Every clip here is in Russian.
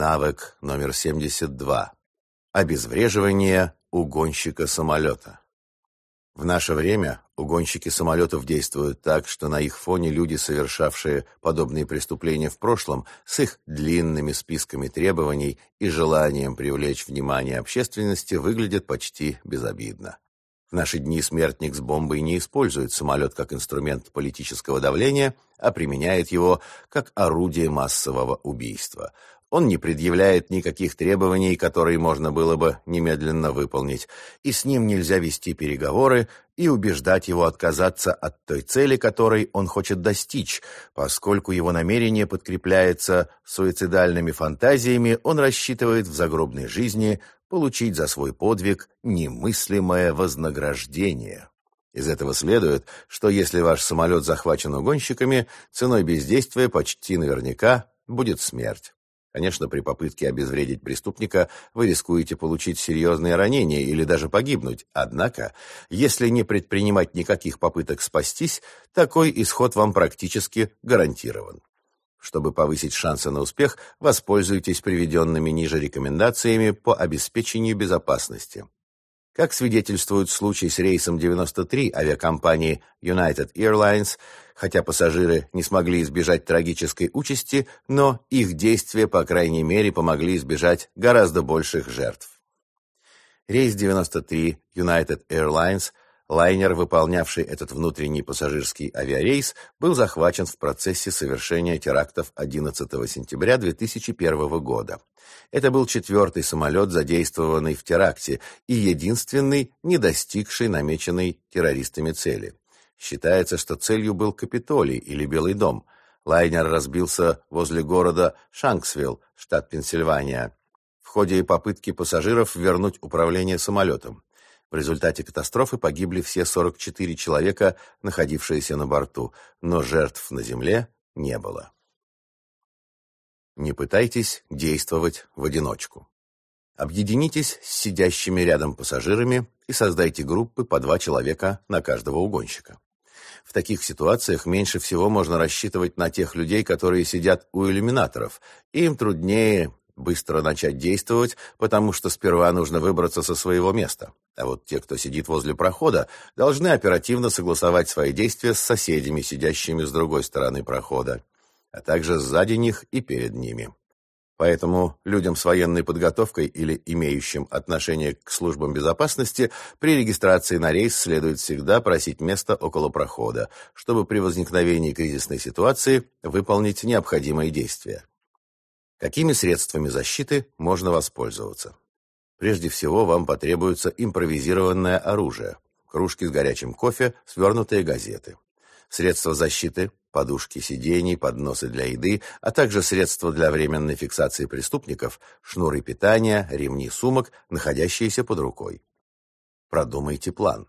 Навык номер 72. Обезвреживание угонщика самолета. В наше время угонщики самолетов действуют так, что на их фоне люди, совершавшие подобные преступления в прошлом, с их длинными списками требований и желанием привлечь внимание общественности, выглядят почти безобидно. В наши дни смертник с бомбой не использует самолет как инструмент политического давления, а применяет его как орудие массового убийства. Он не предъявляет никаких требований, которые можно было бы немедленно выполнить, и с ним нельзя вести переговоры и убеждать его отказаться от той цели, которой он хочет достичь, поскольку его намерение подкрепляется суицидальными фантазиями, он рассчитывает в загробной жизни получить за свой подвиг немыслимое вознаграждение. Из этого следует, что если ваш самолет захвачен угонщиками, ценой бездействия почти наверняка будет смерть. Конечно, при попытке обезвредить преступника вы рискуете получить серьезные ранения или даже погибнуть. Однако, если не предпринимать никаких попыток спастись, такой исход вам практически гарантирован. Чтобы повысить шансы на успех, воспользуйтесь приведенными ниже рекомендациями по обеспечению безопасности. Как свидетельствует случай с рейсом 93 авиакомпании United Airlines, хотя пассажиры не смогли избежать трагической участи, но их действия, по крайней мере, помогли избежать гораздо больших жертв. Рейс 93 United Airlines – Лайнер, выполнявший этот внутренний пассажирский авиарейс, был захвачен в процессе совершения терактов 11 сентября 2001 года. Это был четвертый самолет, задействованный в теракте, и единственный, не достигший намеченной террористами цели. Считается, что целью был Капитолий или Белый дом. Лайнер разбился возле города Шанксвилл, штат Пенсильвания, в ходе попытки пассажиров вернуть управление самолетом. В результате катастрофы погибли все 44 человека, находившиеся на борту, но жертв на земле не было. Не пытайтесь действовать в одиночку. Объединитесь с сидящими рядом пассажирами и создайте группы по два человека на каждого угонщика. В таких ситуациях меньше всего можно рассчитывать на тех людей, которые сидят у иллюминаторов. Им труднее быстро начать действовать, потому что сперва нужно выбраться со своего места. А вот те, кто сидит возле прохода, должны оперативно согласовать свои действия с соседями, сидящими с другой стороны прохода, а также сзади них и перед ними. Поэтому людям с военной подготовкой или имеющим отношение к службам безопасности при регистрации на рейс следует всегда просить место около прохода, чтобы при возникновении кризисной ситуации выполнить необходимые действия. Какими средствами защиты можно воспользоваться? Прежде всего, вам потребуется импровизированное оружие, кружки с горячим кофе, свернутые газеты. Средства защиты, подушки сидений, подносы для еды, а также средства для временной фиксации преступников, шнуры питания, ремни сумок, находящиеся под рукой. Продумайте план.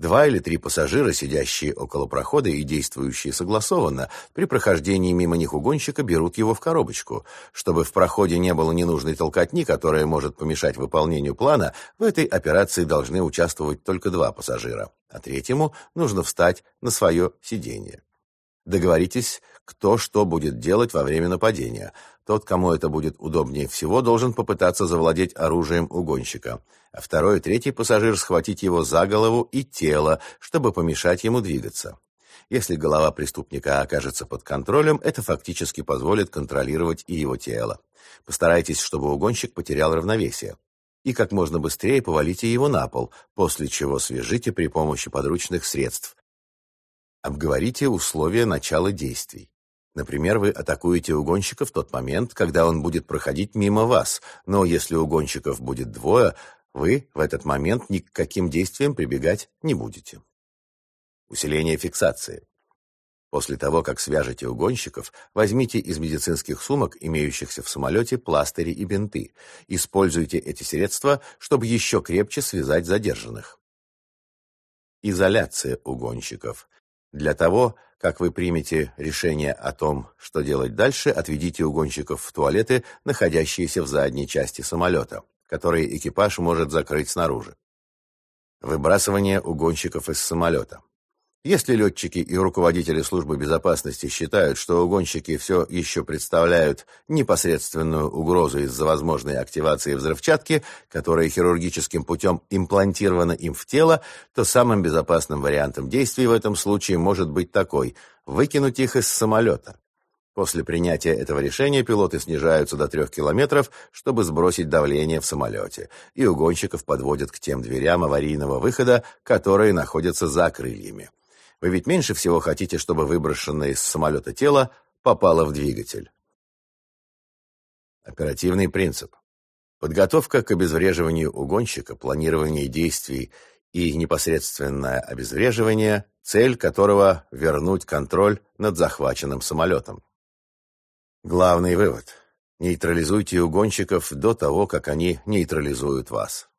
Два или три пассажира, сидящие около прохода и действующие согласованно, при прохождении мимо них угонщика берут его в коробочку. Чтобы в проходе не было ненужной толкотни, которая может помешать выполнению плана, в этой операции должны участвовать только два пассажира, а третьему нужно встать на свое сиденье. Договоритесь, кто что будет делать во время нападения. Тот, кому это будет удобнее всего, должен попытаться завладеть оружием угонщика, а второй и третий пассажир схватить его за голову и тело, чтобы помешать ему двигаться. Если голова преступника окажется под контролем, это фактически позволит контролировать и его тело. Постарайтесь, чтобы угонщик потерял равновесие. И как можно быстрее повалите его на пол, после чего свяжите при помощи подручных средств, Обговорите условия начала действий. Например, вы атакуете угонщика в тот момент, когда он будет проходить мимо вас, но если угонщиков будет двое, вы в этот момент ни к каким действиям прибегать не будете. Усиление фиксации. После того, как свяжете угонщиков, возьмите из медицинских сумок, имеющихся в самолете, пластыри и бинты. Используйте эти средства, чтобы еще крепче связать задержанных. Изоляция угонщиков. Для того, как вы примете решение о том, что делать дальше, отведите угонщиков в туалеты, находящиеся в задней части самолета, которые экипаж может закрыть снаружи. Выбрасывание угонщиков из самолета. Если летчики и руководители службы безопасности считают, что угонщики все еще представляют непосредственную угрозу из-за возможной активации взрывчатки, которая хирургическим путем имплантирована им в тело, то самым безопасным вариантом действий в этом случае может быть такой – выкинуть их из самолета. После принятия этого решения пилоты снижаются до трех километров, чтобы сбросить давление в самолете, и угонщиков подводят к тем дверям аварийного выхода, которые находятся за крыльями. Вы ведь меньше всего хотите, чтобы выброшенное из самолета тело попало в двигатель. Оперативный принцип. Подготовка к обезвреживанию угонщика, планирование действий и непосредственное обезвреживание, цель которого – вернуть контроль над захваченным самолетом. Главный вывод. Нейтрализуйте угонщиков до того, как они нейтрализуют вас.